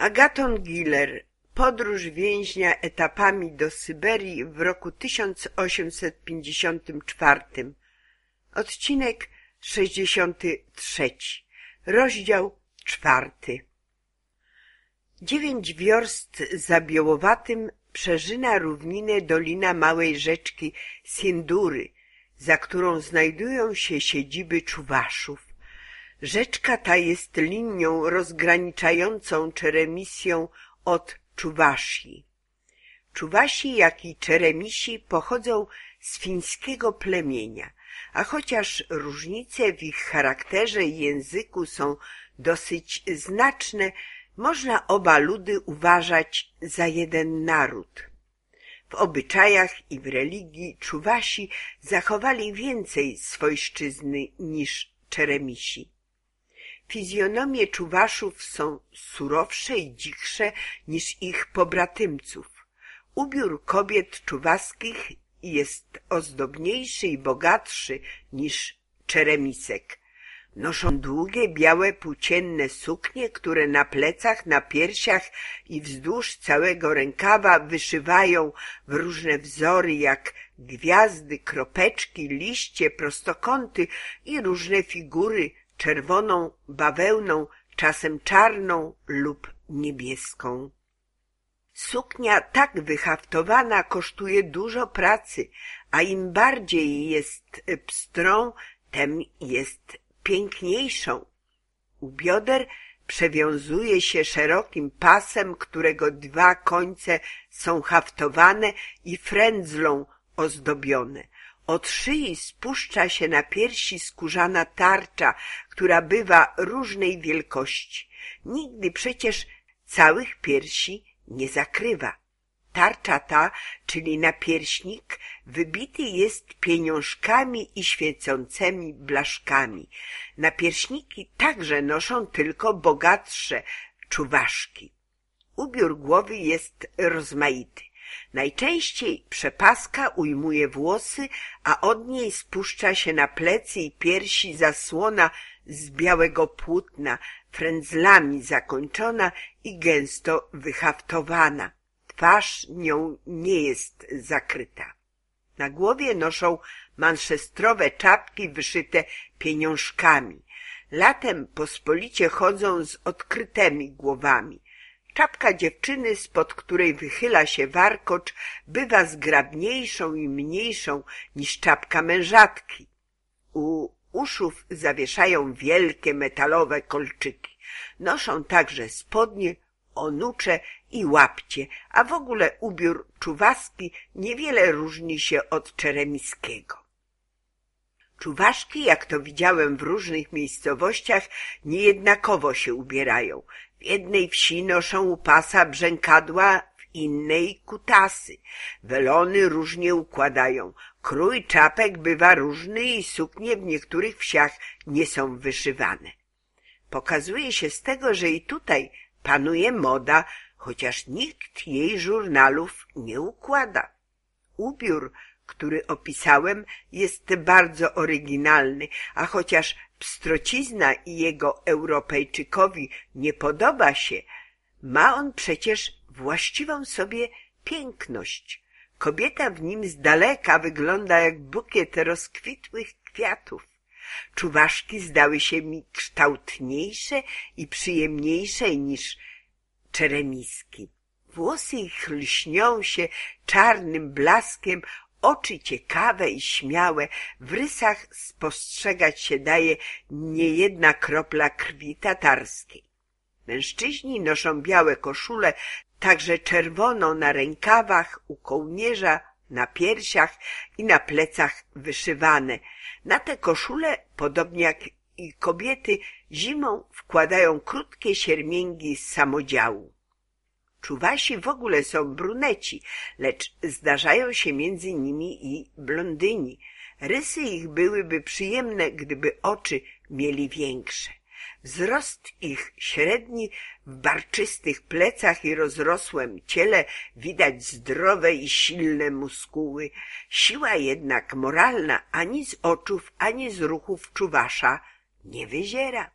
Agaton Giller Podróż więźnia etapami do Syberii w roku 1854 Odcinek 63 Rozdział czwarty. Dziewięć wiorst za Białowatym przeżyna równinę dolina małej rzeczki Sindury, za którą znajdują się siedziby Czuwaszów. Rzeczka ta jest linią rozgraniczającą Czeremisję od Czuwasi. Czuwasi, jak i Czeremisi pochodzą z fińskiego plemienia, a chociaż różnice w ich charakterze i języku są dosyć znaczne, można oba ludy uważać za jeden naród. W obyczajach i w religii Czuwasi zachowali więcej swojszczyzny niż Czeremisi. Fizjonomie Czuwaszów są surowsze i dzichsze niż ich pobratymców. Ubiór kobiet czuwaskich jest ozdobniejszy i bogatszy niż Czeremisek. Noszą długie, białe, płócienne suknie, które na plecach, na piersiach i wzdłuż całego rękawa wyszywają w różne wzory, jak gwiazdy, kropeczki, liście, prostokąty i różne figury, czerwoną, bawełną, czasem czarną lub niebieską. Suknia tak wyhaftowana kosztuje dużo pracy, a im bardziej jest pstrą, tem jest piękniejszą. U bioder przewiązuje się szerokim pasem, którego dwa końce są haftowane i frędzlą ozdobione. Od szyi spuszcza się na piersi skórzana tarcza, która bywa różnej wielkości. Nigdy przecież całych piersi nie zakrywa. Tarcza ta, czyli napierśnik, wybity jest pieniążkami i świecącymi blaszkami. Napierśniki także noszą tylko bogatsze czuwaszki. Ubiór głowy jest rozmaity. Najczęściej przepaska ujmuje włosy, a od niej spuszcza się na plecy i piersi zasłona z białego płótna, frędzlami zakończona i gęsto wyhaftowana. Twarz nią nie jest zakryta. Na głowie noszą manszestrowe czapki wyszyte pieniążkami. Latem pospolicie chodzą z odkrytymi głowami. Czapka dziewczyny, spod której wychyla się warkocz, bywa zgrabniejszą i mniejszą niż czapka mężatki. U uszów zawieszają wielkie metalowe kolczyki. Noszą także spodnie, onucze i łapcie, a w ogóle ubiór czuwaski niewiele różni się od czeremiskiego. Czuwaszki, jak to widziałem w różnych miejscowościach, niejednakowo się ubierają. W jednej wsi noszą u pasa brzękadła, w innej kutasy. Welony różnie układają. Krój czapek bywa różny i suknie w niektórych wsiach nie są wyszywane. Pokazuje się z tego, że i tutaj panuje moda, chociaż nikt jej żurnalów nie układa. Ubiór, który opisałem, jest bardzo oryginalny, a chociaż pstrocizna i jego Europejczykowi nie podoba się, ma on przecież właściwą sobie piękność. Kobieta w nim z daleka wygląda jak bukiet rozkwitłych kwiatów. Czuwaszki zdały się mi kształtniejsze i przyjemniejsze niż czeremiski. Włosy ich lśnią się czarnym blaskiem, oczy ciekawe i śmiałe, w rysach spostrzegać się daje niejedna kropla krwi tatarskiej. Mężczyźni noszą białe koszule, także czerwoną na rękawach, u kołnierza, na piersiach i na plecach wyszywane. Na te koszule, podobnie jak i kobiety, zimą wkładają krótkie siermięgi z samodziału. Czuwasi w ogóle są bruneci, lecz zdarzają się między nimi i blondyni. Rysy ich byłyby przyjemne, gdyby oczy mieli większe. Wzrost ich średni w barczystych plecach i rozrosłym ciele widać zdrowe i silne muskuły. Siła jednak moralna ani z oczów, ani z ruchów czuwasza nie wyziera.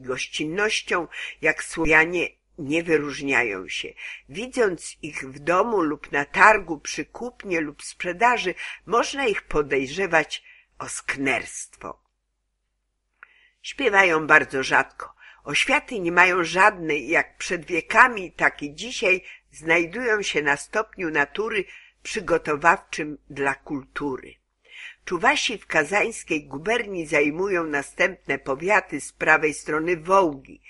Gościnnością, jak Słowianie, nie wyróżniają się. Widząc ich w domu lub na targu przy kupnie lub sprzedaży, można ich podejrzewać o sknerstwo. Śpiewają bardzo rzadko. Oświaty nie mają żadnej, jak przed wiekami, tak i dzisiaj znajdują się na stopniu natury przygotowawczym dla kultury. Czuwasi w kazańskiej guberni zajmują następne powiaty z prawej strony Wołgi.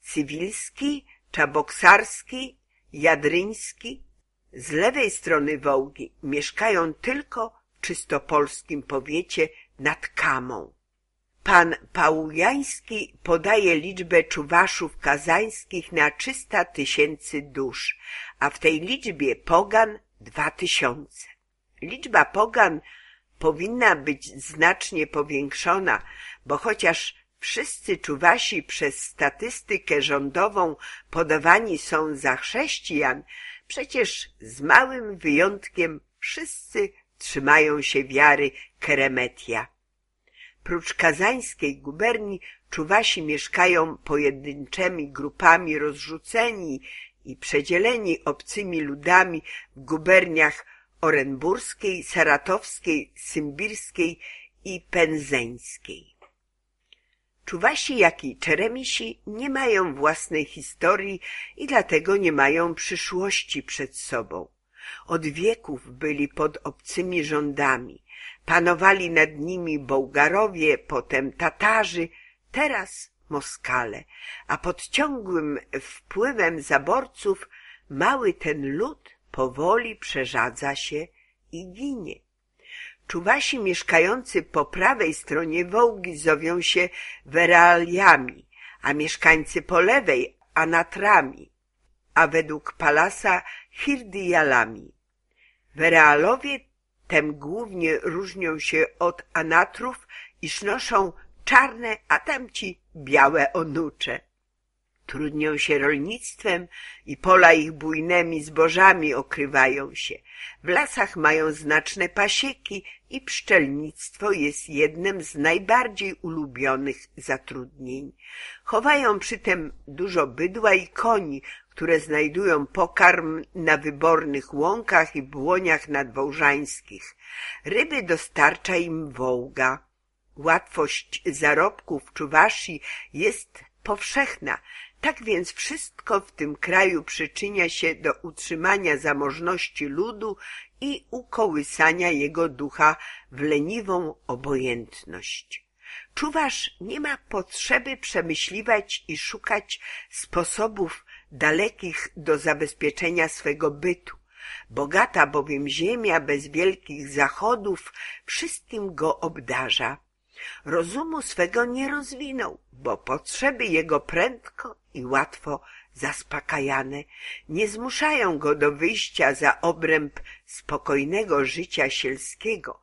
Cywilski, Czaboksarski, Jadryński. Z lewej strony Wołgi mieszkają tylko w czystopolskim powiecie nad Kamą. Pan Pałujański podaje liczbę czuwaszów kazańskich na 300 tysięcy dusz, a w tej liczbie pogan dwa tysiące. Liczba pogan powinna być znacznie powiększona, bo chociaż wszyscy czuwasi przez statystykę rządową podawani są za chrześcijan, przecież z małym wyjątkiem wszyscy trzymają się wiary Keremetia. Prócz kazańskiej guberni czuwasi mieszkają pojedynczymi grupami rozrzuceni i przedzieleni obcymi ludami w guberniach orenburskiej, saratowskiej, symbirskiej i penzeńskiej. Czuwasi, jak i Czeremisi nie mają własnej historii i dlatego nie mają przyszłości przed sobą. Od wieków byli pod obcymi rządami. Panowali nad nimi Bułgarowie, potem Tatarzy, teraz Moskale, a pod ciągłym wpływem zaborców mały ten lud powoli przerzadza się i ginie. Czuwasi mieszkający po prawej stronie Wołgi zowią się Weraliami, a mieszkańcy po lewej Anatrami, a według Palasa Hirdialami. Werealowie tem głównie różnią się od Anatrów, iż noszą czarne, a tamci białe onucze. Trudnią się rolnictwem i pola ich bujnymi zbożami okrywają się. W lasach mają znaczne pasieki i pszczelnictwo jest jednym z najbardziej ulubionych zatrudnień. Chowają przytem dużo bydła i koni, które znajdują pokarm na wybornych łąkach i błoniach nadwołżańskich. Ryby dostarcza im Wołga. Łatwość zarobków Czuwaszy jest powszechna, tak więc wszystko w tym kraju przyczynia się do utrzymania zamożności ludu i ukołysania jego ducha w leniwą obojętność. Czuwasz nie ma potrzeby przemyśliwać i szukać sposobów dalekich do zabezpieczenia swego bytu. Bogata bowiem ziemia bez wielkich zachodów wszystkim go obdarza. Rozumu swego nie rozwinął, bo potrzeby jego prędko i łatwo zaspokajane nie zmuszają go do wyjścia za obręb spokojnego życia sielskiego.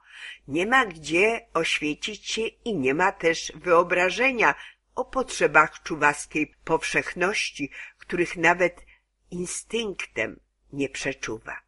Nie ma gdzie oświecić się i nie ma też wyobrażenia o potrzebach czuwaskiej powszechności, których nawet instynktem nie przeczuwa.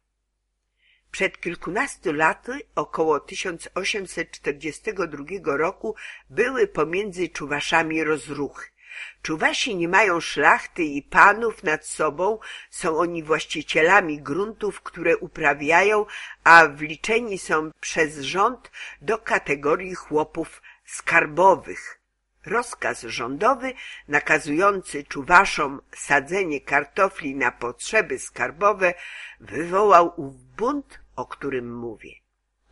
Przed kilkunastu laty, około 1842 roku, były pomiędzy Czuwaszami rozruchy. Czuwasi nie mają szlachty i panów nad sobą, są oni właścicielami gruntów, które uprawiają, a wliczeni są przez rząd do kategorii chłopów skarbowych. Rozkaz rządowy nakazujący czuwaszom sadzenie kartofli na potrzeby skarbowe wywołał ów bunt, o którym mówię.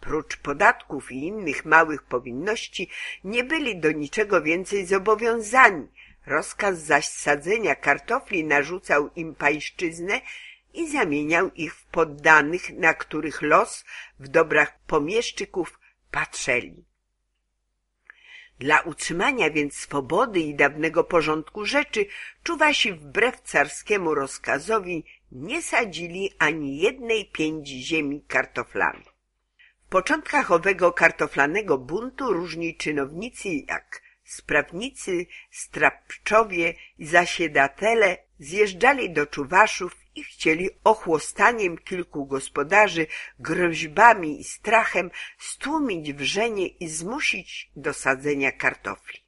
Prócz podatków i innych małych powinności nie byli do niczego więcej zobowiązani. Rozkaz zaś sadzenia kartofli narzucał im pańszczyznę i zamieniał ich w poddanych, na których los w dobrach pomieszczyków patrzeli. Dla utrzymania więc swobody i dawnego porządku rzeczy czuwasi wbrew carskiemu rozkazowi nie sadzili ani jednej pięci ziemi kartoflami. W początkach owego kartoflanego buntu różni czynownicy jak sprawnicy, strapczowie i zasiedatele zjeżdżali do czuwaszów i chcieli ochłostaniem kilku gospodarzy, groźbami i strachem stłumić wrzenie i zmusić do sadzenia kartofli.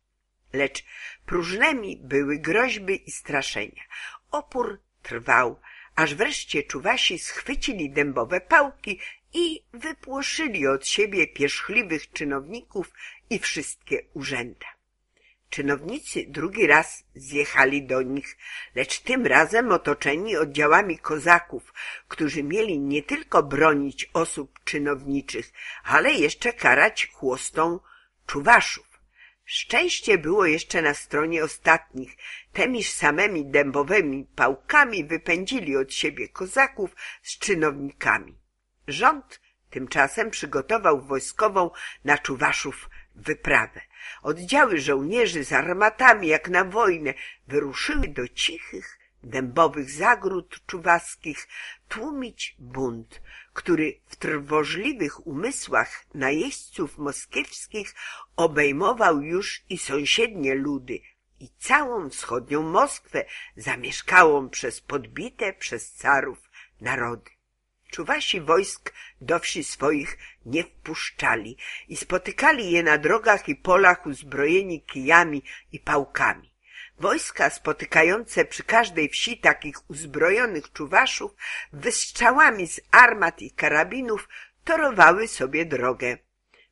Lecz próżnymi były groźby i straszenia. Opór trwał, aż wreszcie czuwasi schwycili dębowe pałki i wypłoszyli od siebie pierzchliwych czynowników i wszystkie urzęda. Czynownicy drugi raz zjechali do nich, lecz tym razem otoczeni oddziałami kozaków, którzy mieli nie tylko bronić osób czynowniczych, ale jeszcze karać chłostą czuwaszów. Szczęście było jeszcze na stronie ostatnich. Temiż samemi dębowymi pałkami wypędzili od siebie kozaków z czynownikami. Rząd tymczasem przygotował wojskową na Czuwaszów wyprawę. Oddziały żołnierzy z armatami jak na wojnę wyruszyły do cichych, dębowych zagród czuwaskich tłumić bunt, który w trwożliwych umysłach najeźdźców moskiewskich obejmował już i sąsiednie ludy i całą wschodnią Moskwę zamieszkałą przez podbite przez carów narody. Czuwasi wojsk do wsi swoich nie wpuszczali i spotykali je na drogach i polach uzbrojeni kijami i pałkami. Wojska spotykające przy każdej wsi takich uzbrojonych czuwaszów wystrzałami z armat i karabinów torowały sobie drogę.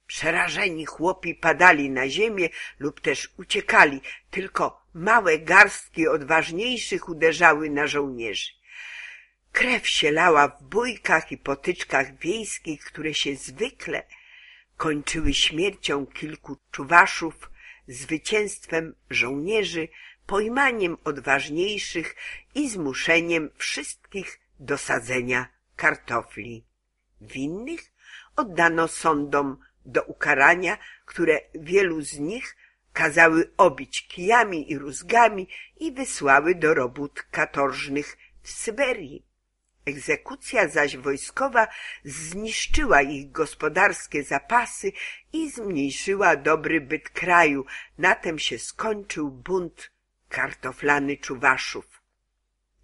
Przerażeni chłopi padali na ziemię lub też uciekali, tylko małe garstki odważniejszych uderzały na żołnierzy. Krew się lała w bójkach i potyczkach wiejskich, które się zwykle kończyły śmiercią kilku czuwaszów, zwycięstwem żołnierzy, pojmaniem odważniejszych i zmuszeniem wszystkich do sadzenia kartofli. Winnych oddano sądom do ukarania, które wielu z nich kazały obić kijami i rózgami i wysłały do robót katorżnych w Syberii. Egzekucja zaś wojskowa zniszczyła ich gospodarskie zapasy i zmniejszyła dobry byt kraju. Na tem się skończył bunt kartoflany Czuwaszów.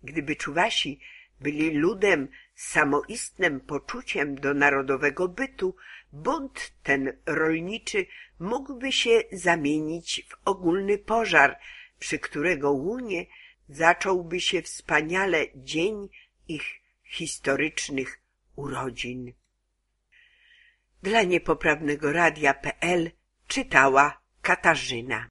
Gdyby Czuwasi byli ludem samoistnym poczuciem do narodowego bytu, bunt ten rolniczy mógłby się zamienić w ogólny pożar, przy którego łunie zacząłby się wspaniale dzień ich historycznych urodzin. Dla niepoprawnego radia.pl czytała Katarzyna.